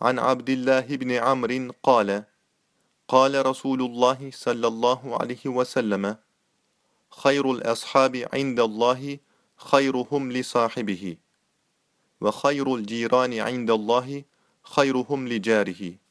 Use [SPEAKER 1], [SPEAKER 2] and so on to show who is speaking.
[SPEAKER 1] عن عبد الله بن عمرو قال قال رسول الله صلى الله عليه وسلم خير الأصحاب عند الله خيرهم لصاحبه وخير الجيران عند الله خيرهم لجاره.